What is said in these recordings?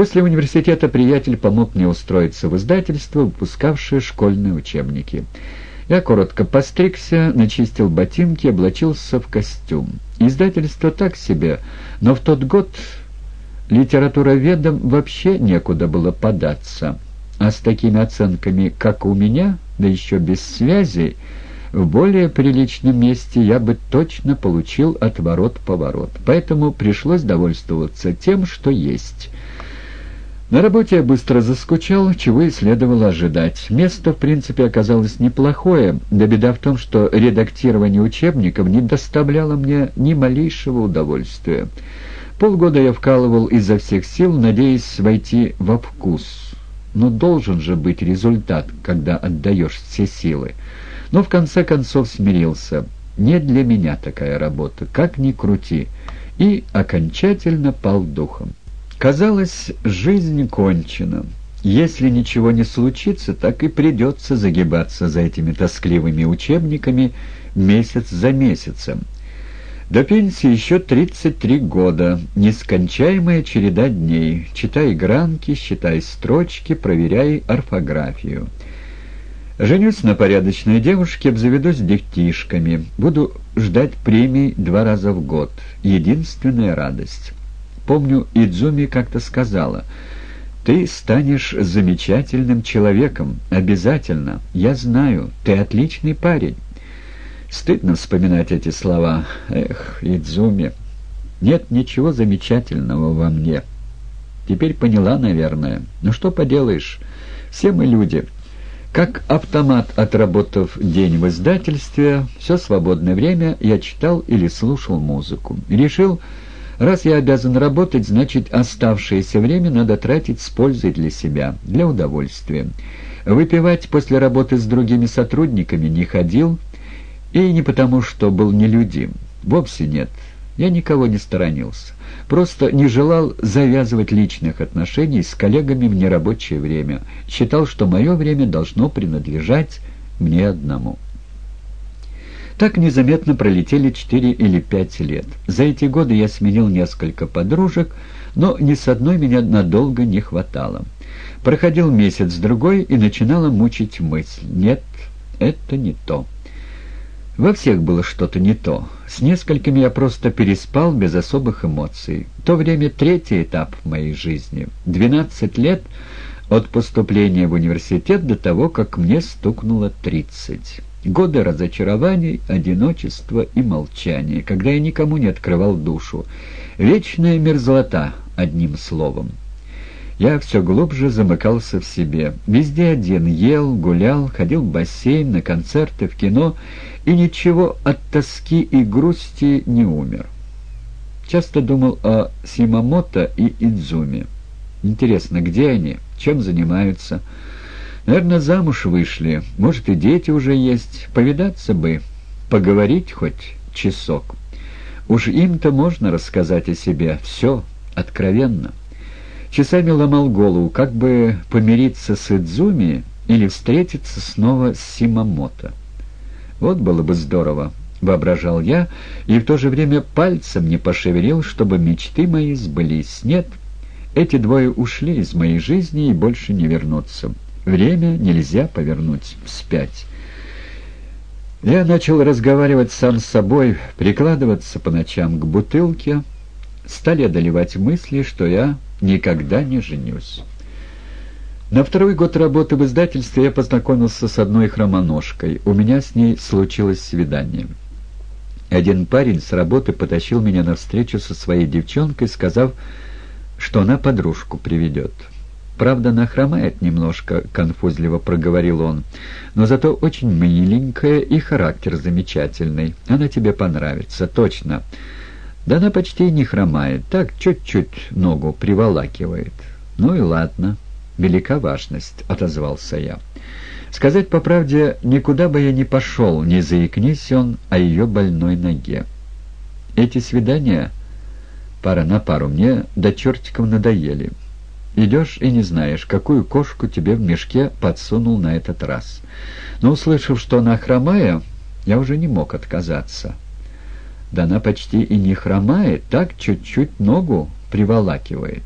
После университета приятель помог мне устроиться в издательство, выпускавшее школьные учебники. Я коротко постригся, начистил ботинки, облачился в костюм. Издательство так себе, но в тот год литературоведам вообще некуда было податься. А с такими оценками, как у меня, да еще без связей, в более приличном месте я бы точно получил отворот-поворот. Поэтому пришлось довольствоваться тем, что есть. На работе я быстро заскучал, чего и следовало ожидать. Место, в принципе, оказалось неплохое, да беда в том, что редактирование учебников не доставляло мне ни малейшего удовольствия. Полгода я вкалывал изо всех сил, надеясь войти во вкус. Но должен же быть результат, когда отдаешь все силы. Но в конце концов смирился. Не для меня такая работа, как ни крути. И окончательно пал духом. Казалось, жизнь кончена. Если ничего не случится, так и придется загибаться за этими тоскливыми учебниками месяц за месяцем. До пенсии еще 33 года, нескончаемая череда дней. Читай гранки, считай строчки, проверяй орфографию. Женюсь на порядочной девушке, обзаведусь детишками. Буду ждать премий два раза в год. Единственная радость. Помню, Идзуми как-то сказала, «Ты станешь замечательным человеком, обязательно. Я знаю, ты отличный парень». Стыдно вспоминать эти слова. Эх, Идзуми, нет ничего замечательного во мне. Теперь поняла, наверное. Ну что поделаешь, все мы люди. Как автомат, отработав день в издательстве, все свободное время я читал или слушал музыку. Решил Раз я обязан работать, значит, оставшееся время надо тратить с пользой для себя, для удовольствия. Выпивать после работы с другими сотрудниками не ходил, и не потому, что был нелюдим. Вовсе нет. Я никого не сторонился. Просто не желал завязывать личных отношений с коллегами в нерабочее время. Считал, что мое время должно принадлежать мне одному. Так незаметно пролетели четыре или пять лет. За эти годы я сменил несколько подружек, но ни с одной меня надолго не хватало. Проходил месяц-другой, и начинала мучить мысль. Нет, это не то. Во всех было что-то не то. С несколькими я просто переспал без особых эмоций. В то время третий этап в моей жизни. Двенадцать лет от поступления в университет до того, как мне стукнуло тридцать. Годы разочарований, одиночества и молчания, когда я никому не открывал душу. Вечная мерзлота, одним словом. Я все глубже замыкался в себе. Везде один ел, гулял, ходил в бассейн, на концерты, в кино, и ничего от тоски и грусти не умер. Часто думал о Симамото и Идзуме. Интересно, где они, чем занимаются? Наверное, замуж вышли, может, и дети уже есть. Повидаться бы, поговорить хоть часок. Уж им-то можно рассказать о себе все откровенно. Часами ломал голову, как бы помириться с Идзуми или встретиться снова с Симамото. Вот было бы здорово, воображал я, и в то же время пальцем не пошевелил, чтобы мечты мои сбылись. Нет, эти двое ушли из моей жизни и больше не вернутся. Время нельзя повернуть вспять. Я начал разговаривать сам с собой, прикладываться по ночам к бутылке. Стали одолевать мысли, что я никогда не женюсь. На второй год работы в издательстве я познакомился с одной хромоножкой. У меня с ней случилось свидание. Один парень с работы потащил меня на встречу со своей девчонкой, сказав, что она подружку приведет. Правда, она хромает немножко, — конфузливо проговорил он. Но зато очень миленькая и характер замечательный. Она тебе понравится, точно. Да она почти не хромает, так чуть-чуть ногу приволакивает. Ну и ладно, велика важность, — отозвался я. Сказать по правде, никуда бы я не пошел, не заикнись он о ее больной ноге. Эти свидания, пара на пару, мне до чертиков надоели. Идешь и не знаешь, какую кошку тебе в мешке подсунул на этот раз. Но, услышав, что она хромая, я уже не мог отказаться. Да она почти и не хромает, так чуть-чуть ногу приволакивает.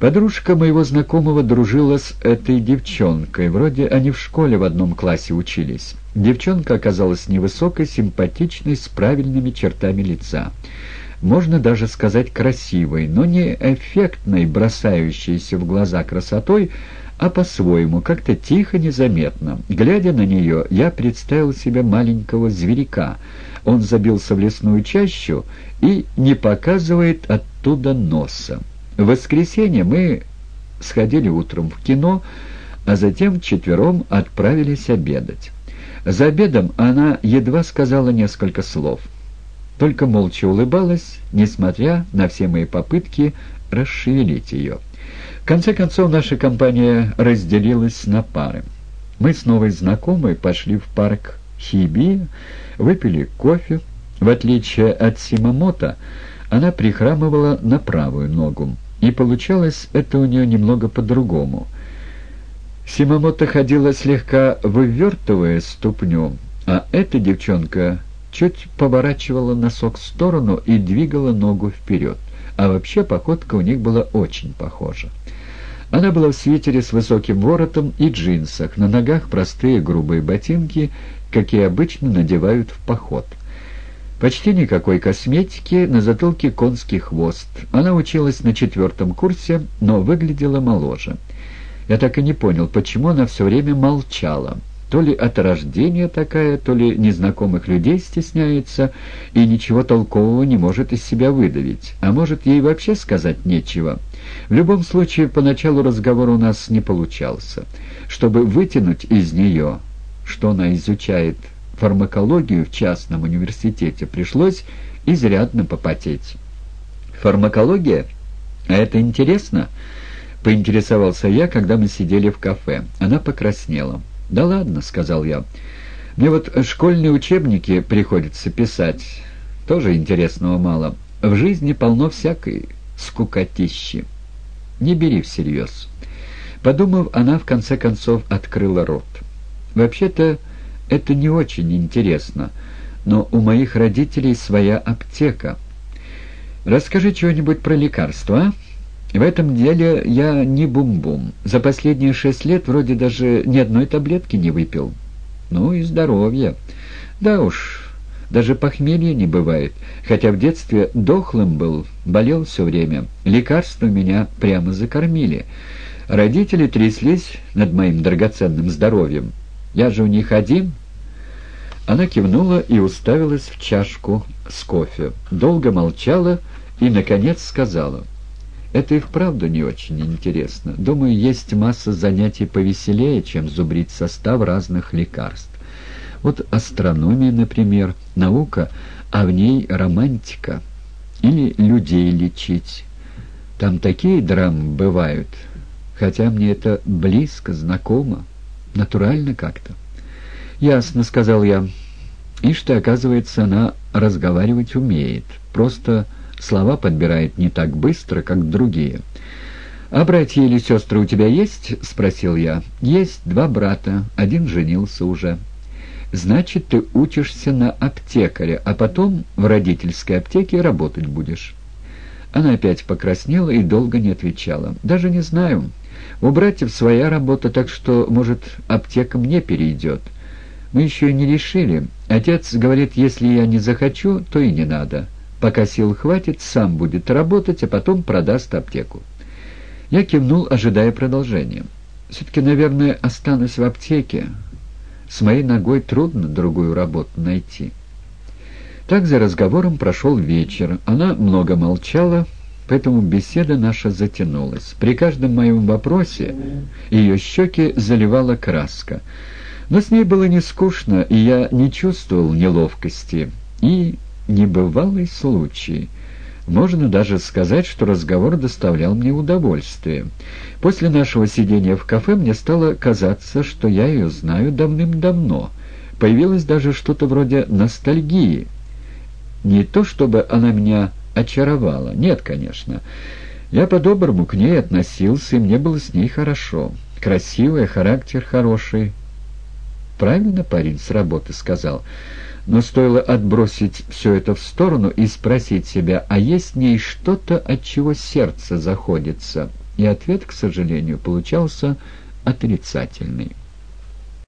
Подружка моего знакомого дружила с этой девчонкой. Вроде они в школе в одном классе учились. Девчонка оказалась невысокой, симпатичной, с правильными чертами лица. Можно даже сказать красивой, но не эффектной, бросающейся в глаза красотой, а по-своему, как-то тихо, незаметно. Глядя на нее, я представил себе маленького зверяка. Он забился в лесную чащу и не показывает оттуда носа. В воскресенье мы сходили утром в кино, а затем вчетвером отправились обедать. За обедом она едва сказала несколько слов. Только молча улыбалась, несмотря на все мои попытки расшевелить ее. В конце концов, наша компания разделилась на пары. Мы с новой знакомой пошли в парк Хиби, выпили кофе. В отличие от Симамото, она прихрамывала на правую ногу. И получалось это у нее немного по-другому. Симамото ходила слегка вывертывая ступню, а эта девчонка чуть поворачивала носок в сторону и двигала ногу вперед. А вообще походка у них была очень похожа. Она была в свитере с высоким воротом и джинсах, на ногах простые грубые ботинки, какие обычно надевают в поход. Почти никакой косметики, на затылке конский хвост. Она училась на четвертом курсе, но выглядела моложе. Я так и не понял, почему она все время молчала. То ли от рождения такая, то ли незнакомых людей стесняется и ничего толкового не может из себя выдавить. А может, ей вообще сказать нечего. В любом случае, поначалу разговор у нас не получался. Чтобы вытянуть из нее, что она изучает фармакологию в частном университете, пришлось изрядно попотеть. «Фармакология? А это интересно?» — поинтересовался я, когда мы сидели в кафе. Она покраснела. «Да ладно», — сказал я. «Мне вот школьные учебники приходится писать. Тоже интересного мало. В жизни полно всякой скукотищи. Не бери всерьез». Подумав, она в конце концов открыла рот. «Вообще-то...» Это не очень интересно, но у моих родителей своя аптека. Расскажи что-нибудь про лекарства, а? В этом деле я не бум-бум. За последние шесть лет вроде даже ни одной таблетки не выпил. Ну и здоровье. Да уж, даже похмелья не бывает. Хотя в детстве дохлым был, болел все время. Лекарства меня прямо закормили. Родители тряслись над моим драгоценным здоровьем. Я же у них один». Она кивнула и уставилась в чашку с кофе. Долго молчала и, наконец, сказала. «Это и вправду не очень интересно. Думаю, есть масса занятий повеселее, чем зубрить состав разных лекарств. Вот астрономия, например, наука, а в ней романтика. Или людей лечить. Там такие драмы бывают, хотя мне это близко, знакомо». Натурально как-то. «Ясно», — сказал я. «Ишь ты, оказывается, она разговаривать умеет. Просто слова подбирает не так быстро, как другие». «А братья или сестры у тебя есть?» — спросил я. «Есть два брата. Один женился уже». «Значит, ты учишься на аптекаря, а потом в родительской аптеке работать будешь». Она опять покраснела и долго не отвечала. «Даже не знаю». У братьев своя работа, так что, может, аптека мне перейдет. Мы еще не решили. Отец говорит, если я не захочу, то и не надо. Пока сил хватит, сам будет работать, а потом продаст аптеку. Я кивнул, ожидая продолжения. Все-таки, наверное, останусь в аптеке. С моей ногой трудно другую работу найти. Так за разговором прошел вечер. Она много молчала, поэтому беседа наша затянулась. При каждом моем вопросе ее щеки заливала краска. Но с ней было не скучно, и я не чувствовал неловкости. И небывалый случай. Можно даже сказать, что разговор доставлял мне удовольствие. После нашего сидения в кафе мне стало казаться, что я ее знаю давным-давно. Появилось даже что-то вроде ностальгии. Не то, чтобы она меня очаровала. Нет, конечно. Я по-доброму к ней относился, и мне было с ней хорошо. Красивая, характер хороший. Правильно парень с работы сказал. Но стоило отбросить все это в сторону и спросить себя, а есть в ней что-то, от чего сердце заходится, И ответ, к сожалению, получался отрицательный.